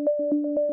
Música